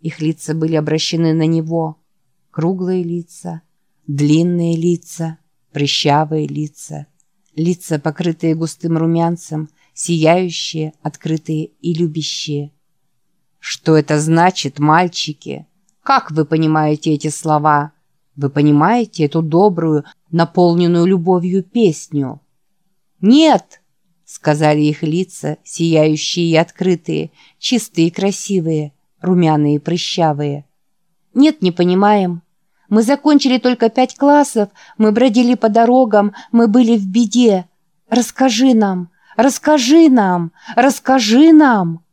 Их лица были обращены на него. Круглые лица, длинные лица, прыщавые лица. Лица, покрытые густым румянцем, сияющие, открытые и любящие. Что это значит, мальчики? Как вы понимаете эти слова? Вы понимаете эту добрую, наполненную любовью песню? Нет, сказали их лица, сияющие и открытые, чистые и красивые, румяные и прыщавые. Нет, не понимаем. Мы закончили только пять классов, мы бродили по дорогам, мы были в беде. Расскажи нам, расскажи нам, расскажи нам.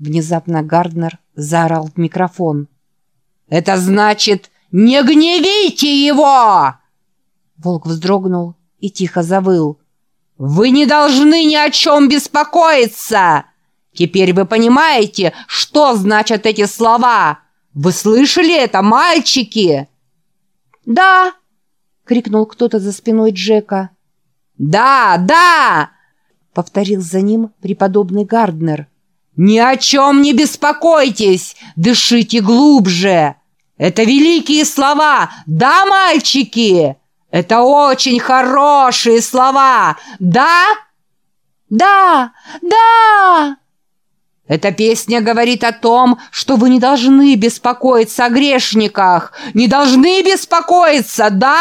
Внезапно Гарднер заорал в микрофон. «Это значит, не гневите его!» Волк вздрогнул и тихо завыл. «Вы не должны ни о чем беспокоиться! Теперь вы понимаете, что значат эти слова! Вы слышали это, мальчики?» «Да!» — крикнул кто-то за спиной Джека. «Да, да!» — повторил за ним преподобный Гарднер. «Ни о чем не беспокойтесь! Дышите глубже! Это великие слова! Да, мальчики? Это очень хорошие слова! Да?» «Да! Да!» Эта песня говорит о том, что вы не должны беспокоиться о грешниках, не должны беспокоиться, да?»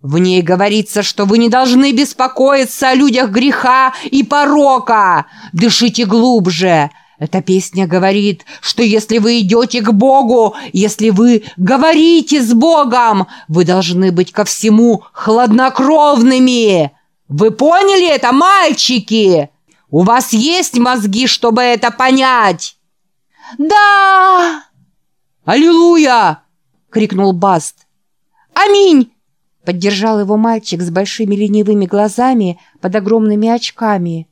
В ней говорится, что вы не должны беспокоиться о людях греха и порока. Дышите глубже. Эта песня говорит, что если вы идете к Богу, если вы говорите с Богом, вы должны быть ко всему хладнокровными. Вы поняли это, мальчики? У вас есть мозги, чтобы это понять? Да! Аллилуйя! крикнул Баст. Аминь! Поддержал его мальчик с большими ленивыми глазами под огромными очками.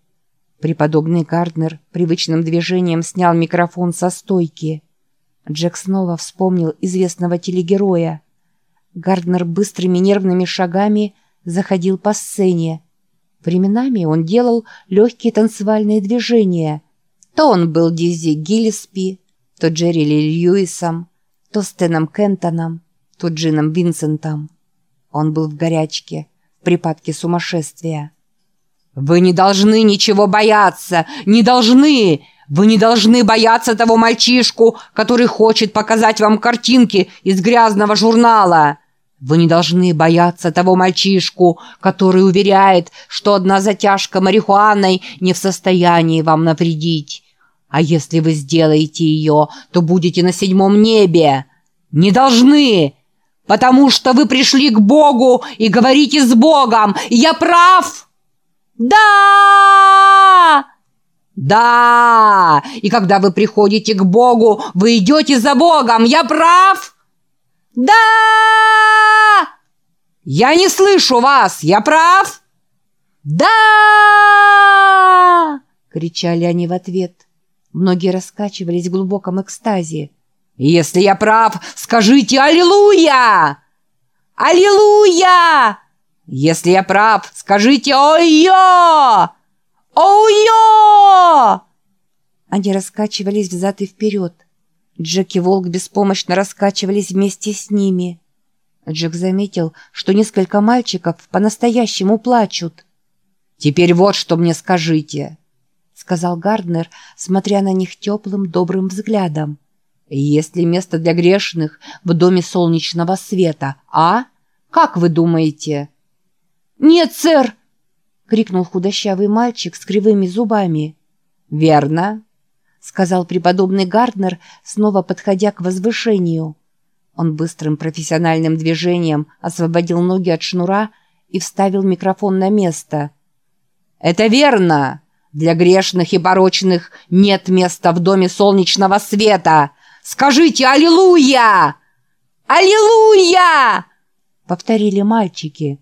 Преподобный Гарднер привычным движением снял микрофон со стойки. Джек снова вспомнил известного телегероя. Гарднер быстрыми нервными шагами заходил по сцене. Временами он делал легкие танцевальные движения. То он был Дизи Гиллиспи, то Джерри Ли Льюисом, то Стэном Кентоном, то Джином Винсентом. Он был в горячке, в припадке сумасшествия. «Вы не должны ничего бояться! Не должны! Вы не должны бояться того мальчишку, который хочет показать вам картинки из грязного журнала!» Вы не должны бояться того мальчишку, который уверяет, что одна затяжка марихуаной не в состоянии вам навредить. А если вы сделаете ее, то будете на седьмом небе. Не должны, потому что вы пришли к Богу и говорите с Богом. Я прав? Да! Да! И когда вы приходите к Богу, вы идете за Богом. Я прав? Да! Я не слышу вас. Я прав? Да! кричали они в ответ. Многие раскачивались в глубоком экстазе. «Если я прав, скажите «Аллилуйя!» «Аллилуйя!» «Если я прав, скажите «Ой-ё!» «Ой-ё!» Они раскачивались взад и вперед. Джек и Волк беспомощно раскачивались вместе с ними. Джек заметил, что несколько мальчиков по-настоящему плачут. «Теперь вот что мне скажите», — сказал Гарднер, смотря на них теплым добрым взглядом. Есть ли место для грешных в доме солнечного света, а? Как вы думаете?» «Нет, сэр!» — крикнул худощавый мальчик с кривыми зубами. «Верно», — сказал преподобный Гарднер, снова подходя к возвышению. Он быстрым профессиональным движением освободил ноги от шнура и вставил микрофон на место. «Это верно! Для грешных и порочных нет места в доме солнечного света!» Скажите «Аллилуйя!» «Аллилуйя!» — повторили мальчики.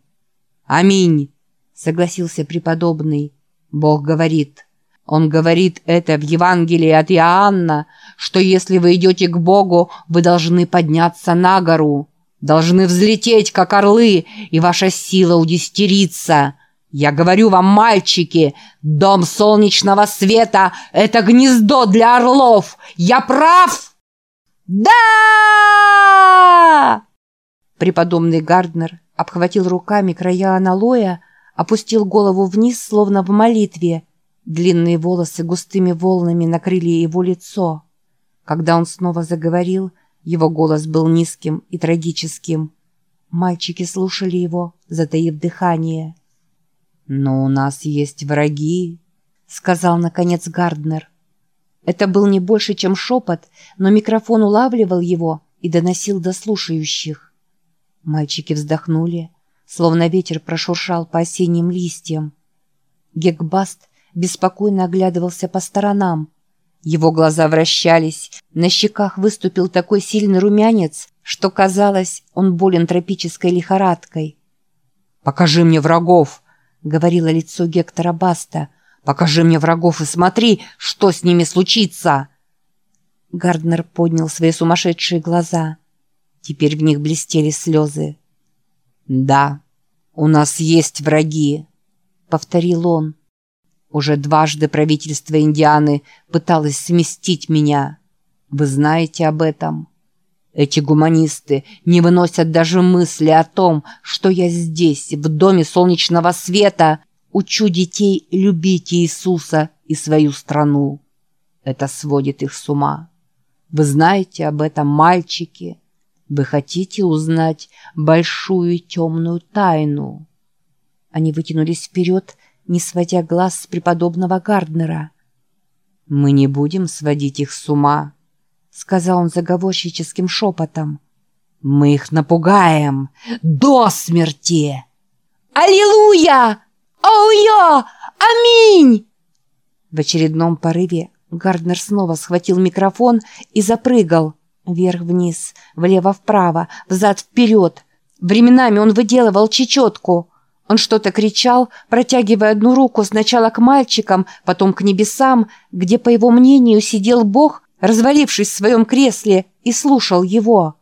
«Аминь!» — согласился преподобный. Бог говорит. Он говорит это в Евангелии от Иоанна, что если вы идете к Богу, вы должны подняться на гору, должны взлететь, как орлы, и ваша сила удестерится. Я говорю вам, мальчики, дом солнечного света — это гнездо для орлов. Я прав?» Да! Преподобный Гарднер обхватил руками края аналоя, опустил голову вниз, словно в молитве. Длинные волосы густыми волнами накрыли его лицо. Когда он снова заговорил, его голос был низким и трагическим. Мальчики слушали его, затаив дыхание. «Но у нас есть враги», — сказал, наконец, Гарднер. Это был не больше, чем шепот, но микрофон улавливал его и доносил до слушающих. Мальчики вздохнули, словно ветер прошуршал по осенним листьям. Гекбаст беспокойно оглядывался по сторонам. Его глаза вращались, на щеках выступил такой сильный румянец, что казалось, он болен тропической лихорадкой. «Покажи мне врагов!» — говорило лицо Гектора Баста. «Покажи мне врагов и смотри, что с ними случится!» Гарднер поднял свои сумасшедшие глаза. Теперь в них блестели слезы. «Да, у нас есть враги», — повторил он. «Уже дважды правительство Индианы пыталось сместить меня. Вы знаете об этом?» Эти гуманисты не выносят даже мысли о том, что я здесь, в доме солнечного света, учу детей любить Иисуса и свою страну. Это сводит их с ума. Вы знаете об этом, мальчики? Вы хотите узнать большую темную тайну?» Они вытянулись вперед, не сводя глаз с преподобного Гарднера. «Мы не будем сводить их с ума», сказал он заговорщическим шепотом. «Мы их напугаем до смерти!» «Аллилуйя! Ауя! Аминь!» В очередном порыве Гарднер снова схватил микрофон и запрыгал. Вверх-вниз, влево-вправо, взад-вперед. Временами он выделывал чечетку. Он что-то кричал, протягивая одну руку сначала к мальчикам, потом к небесам, где, по его мнению, сидел Бог, развалившись в своем кресле, и слушал его.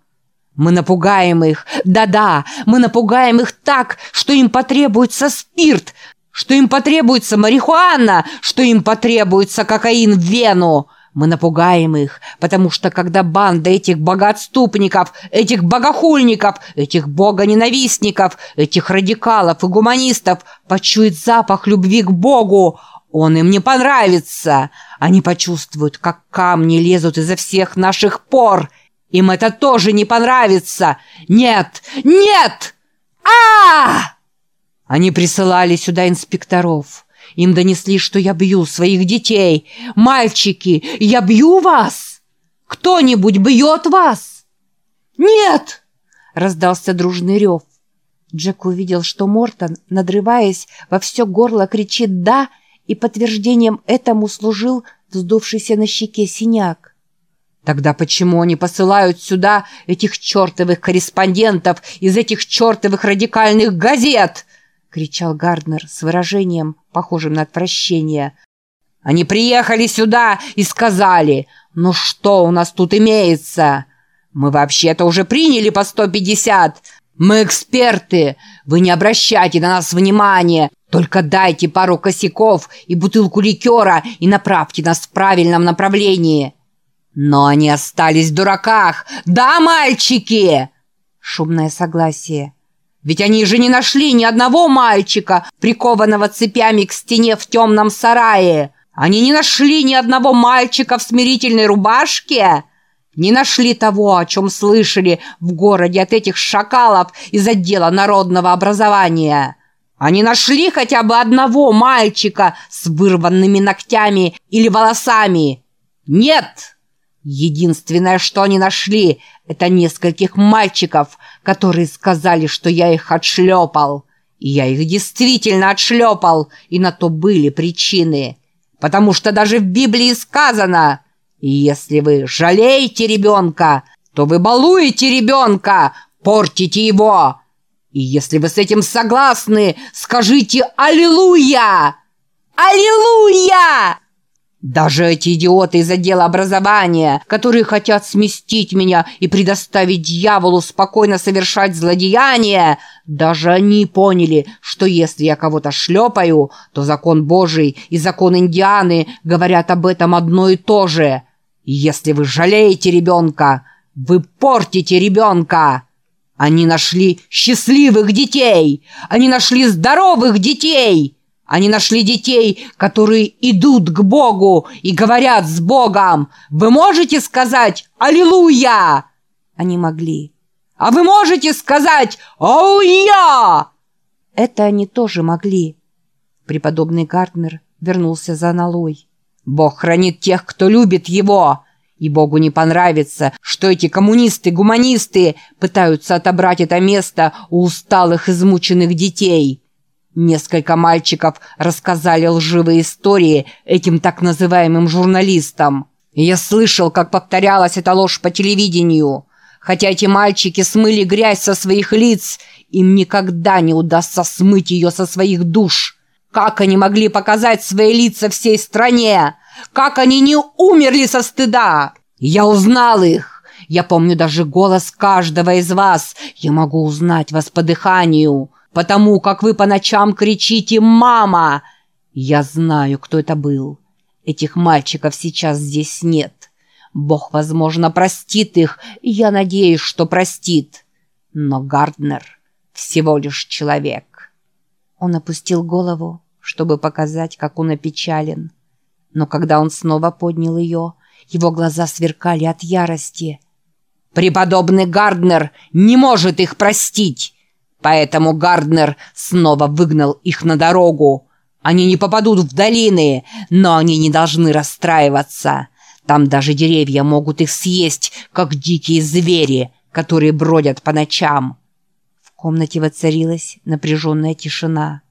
«Мы напугаем их! Да-да, мы напугаем их так, что им потребуется спирт, что им потребуется марихуана, что им потребуется кокаин в вену!» Мы напугаем их, потому что когда банда этих богоотступников, этих богохульников, этих богоненавистников, этих радикалов и гуманистов почует запах любви к Богу, он им не понравится. Они почувствуют, как камни лезут изо всех наших пор. Им это тоже не понравится. Нет! Нет! а Они присылали сюда инспекторов. Им донесли, что я бью своих детей. Мальчики, я бью вас! Кто-нибудь бьет вас? Нет! Раздался дружный рев. Джек увидел, что Мортон, надрываясь, во все горло кричит «да», и подтверждением этому служил вздувшийся на щеке синяк. Тогда почему они посылают сюда этих чертовых корреспондентов из этих чертовых радикальных газет? Кричал Гарднер с выражением, похожим на отвращение. Они приехали сюда и сказали, ну что у нас тут имеется? Мы вообще-то уже приняли по 150. Мы эксперты. Вы не обращайте на нас внимания. Только дайте пару косяков и бутылку ликера и направьте нас в правильном направлении. Но они остались в дураках. Да, мальчики? Шумное согласие. Ведь они же не нашли ни одного мальчика, прикованного цепями к стене в темном сарае. Они не нашли ни одного мальчика в смирительной рубашке. Не нашли того, о чем слышали в городе от этих шакалов из отдела народного образования. Они нашли хотя бы одного мальчика с вырванными ногтями или волосами? Нет! Единственное, что они нашли, это нескольких мальчиков, которые сказали, что я их отшлепал. И я их действительно отшлепал, и на то были причины. Потому что даже в Библии сказано, если вы жалеете ребенка, то вы балуете ребенка, портите его. И если вы с этим согласны, скажите «Аллилуйя!» «Аллилуйя!» Даже эти идиоты из отдела образования, которые хотят сместить меня и предоставить дьяволу спокойно совершать злодеяния, даже они поняли, что если я кого-то шлепаю, то закон Божий и закон Индианы говорят об этом одно и то же. если вы жалеете ребенка, Вы портите ребенка! Они нашли счастливых детей! Они нашли здоровых детей! Они нашли детей, которые идут к Богу и говорят с Богом. Вы можете сказать «Аллилуйя»?» Они могли. «А вы можете сказать «Оуя»?» Это они тоже могли. Преподобный Гартнер вернулся за налой. «Бог хранит тех, кто любит его. И Богу не понравится, что эти коммунисты-гуманисты пытаются отобрать это место у усталых измученных детей». Несколько мальчиков рассказали лживые истории этим так называемым журналистам. Я слышал, как повторялась эта ложь по телевидению. Хотя эти мальчики смыли грязь со своих лиц, им никогда не удастся смыть ее со своих душ. Как они могли показать свои лица всей стране? Как они не умерли со стыда? Я узнал их. Я помню даже голос каждого из вас. Я могу узнать вас по дыханию потому как вы по ночам кричите «Мама!» Я знаю, кто это был. Этих мальчиков сейчас здесь нет. Бог, возможно, простит их, и я надеюсь, что простит. Но Гарднер всего лишь человек. Он опустил голову, чтобы показать, как он опечален. Но когда он снова поднял ее, его глаза сверкали от ярости. «Преподобный Гарднер не может их простить!» Поэтому Гарднер снова выгнал их на дорогу. Они не попадут в долины, но они не должны расстраиваться. Там даже деревья могут их съесть, как дикие звери, которые бродят по ночам. В комнате воцарилась напряженная тишина.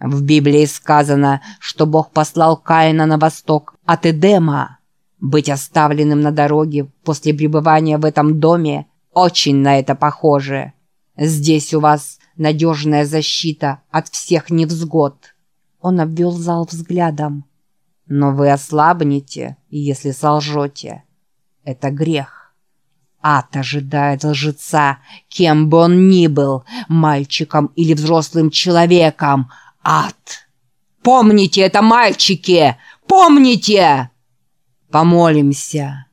В Библии сказано, что Бог послал Каина на восток от Эдема. Быть оставленным на дороге после пребывания в этом доме очень на это похоже. Здесь у вас надежная защита от всех невзгод. Он обвел зал взглядом. Но вы ослабнете, если солжете. Это грех. Ад ожидает лжеца, кем бы он ни был, мальчиком или взрослым человеком. Ад! Помните это, мальчики! Помните! Помолимся.